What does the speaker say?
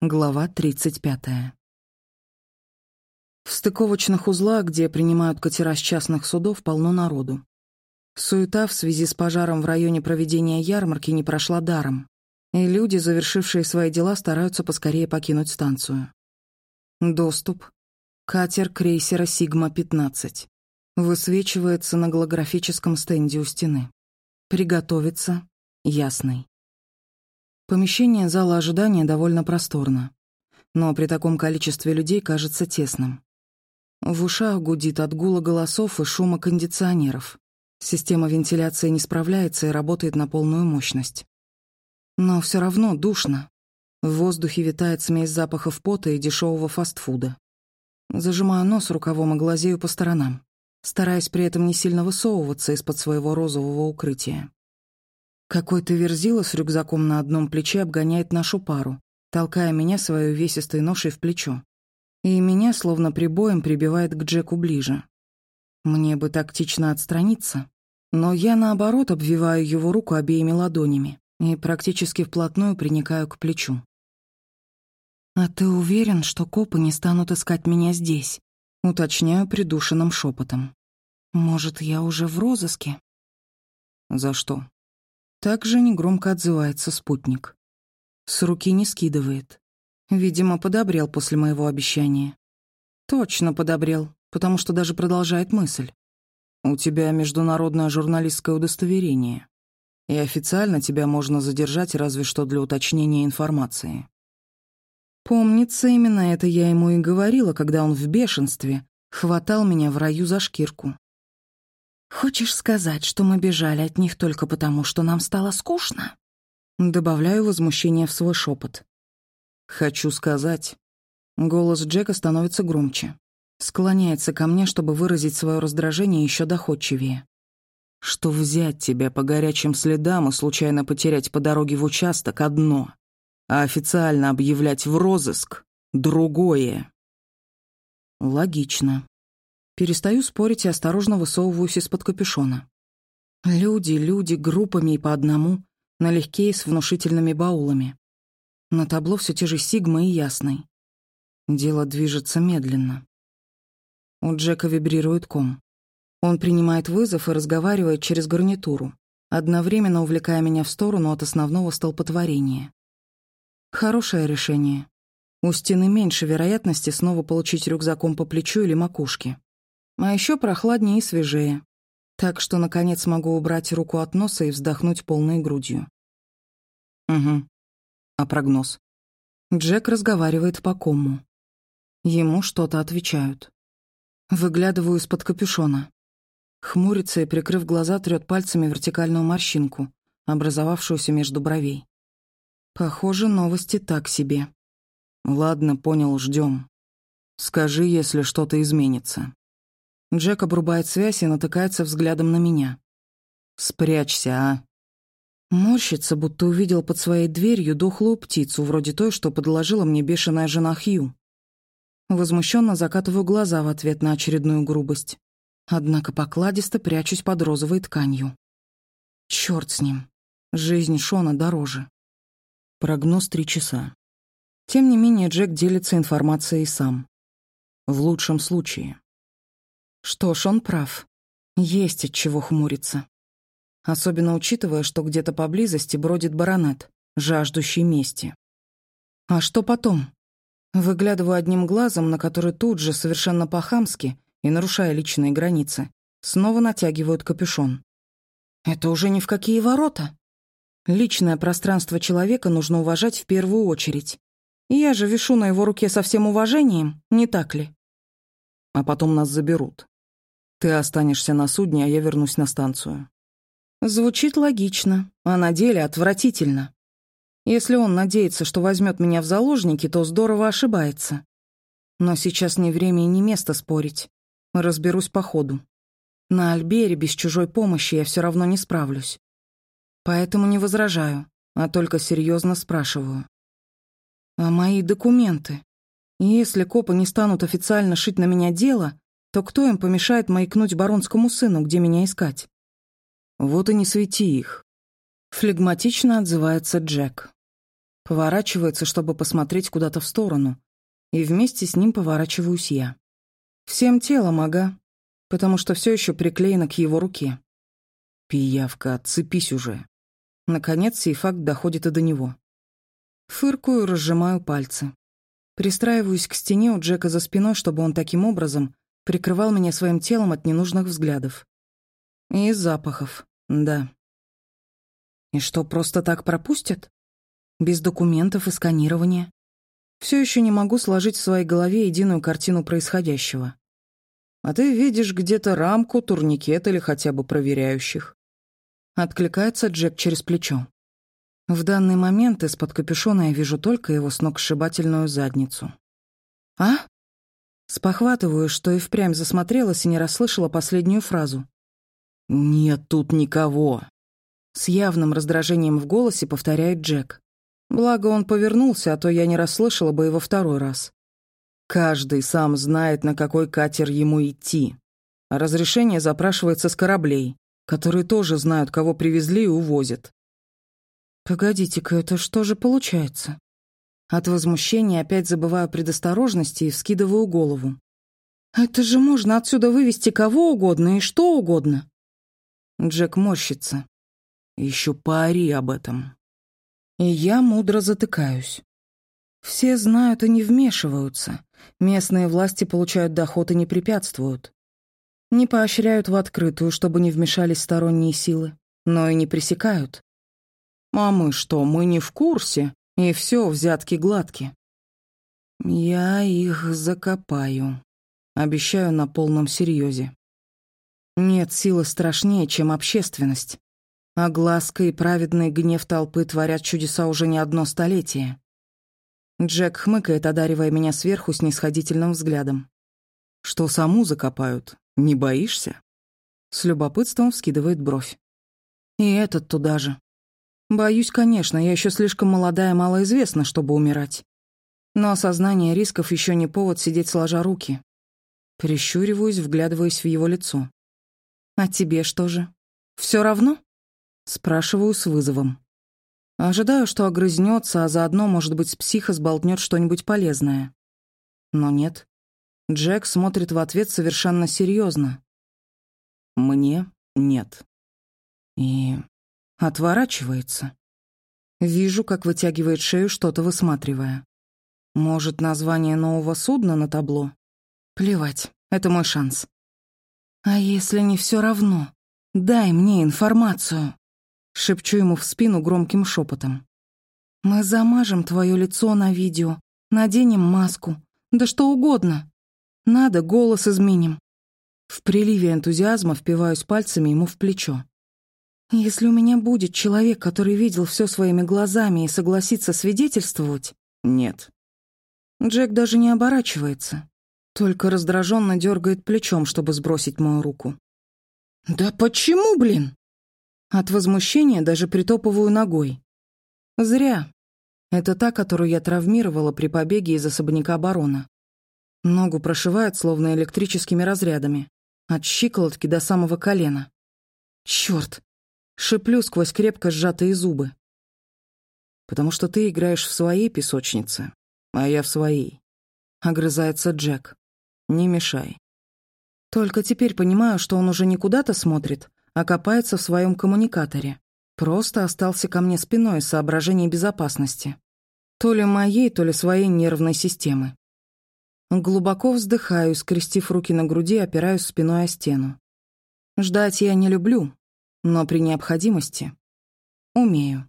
Глава 35. В стыковочных узлах, где принимают катера с частных судов, полно народу. Суета в связи с пожаром в районе проведения ярмарки не прошла даром, и люди, завершившие свои дела, стараются поскорее покинуть станцию. Доступ. Катер крейсера «Сигма-15». Высвечивается на голографическом стенде у стены. Приготовиться. Ясный. Помещение зала ожидания довольно просторно, но при таком количестве людей кажется тесным. В ушах гудит от гула голосов и шума кондиционеров. Система вентиляции не справляется и работает на полную мощность. Но все равно душно. В воздухе витает смесь запахов пота и дешевого фастфуда. Зажимаю нос рукавом и глазею по сторонам, стараясь при этом не сильно высовываться из-под своего розового укрытия. Какой-то верзила с рюкзаком на одном плече обгоняет нашу пару, толкая меня своей увесистой ношей в плечо. И меня, словно прибоем, прибивает к Джеку ближе. Мне бы тактично отстраниться, но я, наоборот, обвиваю его руку обеими ладонями и практически вплотную приникаю к плечу. «А ты уверен, что копы не станут искать меня здесь?» Уточняю придушенным шепотом. «Может, я уже в розыске?» «За что?» Также негромко отзывается спутник. С руки не скидывает. Видимо, подобрел после моего обещания. Точно подобрел, потому что даже продолжает мысль. «У тебя международное журналистское удостоверение, и официально тебя можно задержать разве что для уточнения информации». Помнится, именно это я ему и говорила, когда он в бешенстве хватал меня в раю за шкирку. «Хочешь сказать, что мы бежали от них только потому, что нам стало скучно?» Добавляю возмущение в свой шепот. «Хочу сказать...» Голос Джека становится громче. Склоняется ко мне, чтобы выразить свое раздражение еще доходчивее. «Что взять тебя по горячим следам и случайно потерять по дороге в участок — одно, а официально объявлять в розыск — другое». Логично. Перестаю спорить и осторожно высовываюсь из-под капюшона. Люди, люди, группами и по одному, налегке и с внушительными баулами. На табло все те же Сигма и Ясный. Дело движется медленно. У Джека вибрирует ком. Он принимает вызов и разговаривает через гарнитуру, одновременно увлекая меня в сторону от основного столпотворения. Хорошее решение. У стены меньше вероятности снова получить рюкзаком по плечу или макушке. А еще прохладнее и свежее. Так что, наконец, могу убрать руку от носа и вздохнуть полной грудью. Угу. А прогноз? Джек разговаривает по кому. Ему что-то отвечают. Выглядываю из-под капюшона. Хмурится и, прикрыв глаза, трёт пальцами вертикальную морщинку, образовавшуюся между бровей. Похоже, новости так себе. Ладно, понял, ждем. Скажи, если что-то изменится. Джек обрубает связь и натыкается взглядом на меня. «Спрячься, а!» Морщится, будто увидел под своей дверью дохлую птицу, вроде той, что подложила мне бешеная жена Хью. Возмущенно закатываю глаза в ответ на очередную грубость. Однако покладисто прячусь под розовой тканью. Черт с ним. Жизнь Шона дороже. Прогноз три часа. Тем не менее, Джек делится информацией сам. В лучшем случае. Что ж, он прав. Есть от чего хмуриться. Особенно учитывая, что где-то поблизости бродит баронет, жаждущий мести. А что потом? Выглядываю одним глазом, на который тут же, совершенно по-хамски, и нарушая личные границы, снова натягивают капюшон. Это уже ни в какие ворота. Личное пространство человека нужно уважать в первую очередь. Я же вишу на его руке со всем уважением, не так ли? А потом нас заберут. Ты останешься на судне, а я вернусь на станцию. Звучит логично, а на деле отвратительно. Если он надеется, что возьмет меня в заложники, то здорово ошибается. Но сейчас не время и не место спорить. Разберусь по ходу. На Альбере без чужой помощи я все равно не справлюсь. Поэтому не возражаю, а только серьезно спрашиваю. А мои документы? Если копы не станут официально шить на меня дело, то кто им помешает маякнуть баронскому сыну, где меня искать? Вот и не свети их. Флегматично отзывается Джек. Поворачивается, чтобы посмотреть куда-то в сторону, и вместе с ним поворачиваюсь я. Всем телом, ага, потому что все еще приклеено к его руке. «Пиявка, отцепись уже». Наконец, сей факт доходит и до него. Фыркую, разжимаю пальцы. Пристраиваюсь к стене у Джека за спиной, чтобы он таким образом прикрывал меня своим телом от ненужных взглядов. И запахов, да. И что, просто так пропустят? Без документов и сканирования? Все еще не могу сложить в своей голове единую картину происходящего. А ты видишь где-то рамку, турникет или хотя бы проверяющих. Откликается Джек через плечо. В данный момент из-под капюшона я вижу только его сногсшибательную задницу. «А?» Спохватываю, что и впрямь засмотрелась и не расслышала последнюю фразу. «Нет тут никого!» С явным раздражением в голосе повторяет Джек. Благо он повернулся, а то я не расслышала бы его второй раз. Каждый сам знает, на какой катер ему идти. Разрешение запрашивается с кораблей которые тоже знают, кого привезли и увозят. Погодите-ка, это что же получается? От возмущения опять забываю предосторожности и вскидываю голову. Это же можно отсюда вывести кого угодно и что угодно. Джек морщится. Еще поори об этом. И я мудро затыкаюсь. Все знают и не вмешиваются. Местные власти получают доход и не препятствуют. Не поощряют в открытую, чтобы не вмешались сторонние силы, но и не пресекают. А мы что, мы не в курсе, и все, взятки гладки. Я их закопаю. Обещаю на полном серьезе. Нет силы страшнее, чем общественность. А глазка и праведный гнев толпы творят чудеса уже не одно столетие. Джек хмыкает, одаривая меня сверху снисходительным взглядом. Что саму закопают, «Не боишься?» С любопытством вскидывает бровь. «И этот туда же. Боюсь, конечно, я еще слишком молодая и малоизвестна, чтобы умирать. Но осознание рисков еще не повод сидеть сложа руки. Прищуриваюсь, вглядываясь в его лицо. «А тебе что же? Все равно?» Спрашиваю с вызовом. Ожидаю, что огрызнется, а заодно, может быть, с психа сболтнет что-нибудь полезное. Но нет. Джек смотрит в ответ совершенно серьезно. Мне нет. И отворачивается. Вижу, как вытягивает шею, что-то высматривая. Может, название нового судна на табло? Плевать, это мой шанс. А если не все равно? Дай мне информацию. Шепчу ему в спину громким шепотом. Мы замажем твое лицо на видео, наденем маску, да что угодно. Надо, голос изменим. В приливе энтузиазма впиваюсь пальцами ему в плечо. Если у меня будет человек, который видел все своими глазами и согласится свидетельствовать... Нет. Джек даже не оборачивается. Только раздраженно дергает плечом, чтобы сбросить мою руку. «Да почему, блин?» От возмущения даже притопываю ногой. Зря. Это та, которую я травмировала при побеге из особняка барона. Ногу прошивает, словно электрическими разрядами. От щиколотки до самого колена. Чёрт! Шиплю сквозь крепко сжатые зубы. «Потому что ты играешь в своей песочнице, а я в своей», — огрызается Джек. «Не мешай». Только теперь понимаю, что он уже не куда-то смотрит, а копается в своем коммуникаторе. Просто остался ко мне спиной из соображений безопасности. То ли моей, то ли своей нервной системы. Глубоко вздыхаю, скрестив руки на груди, опираюсь спиной о стену. Ждать я не люблю, но при необходимости умею.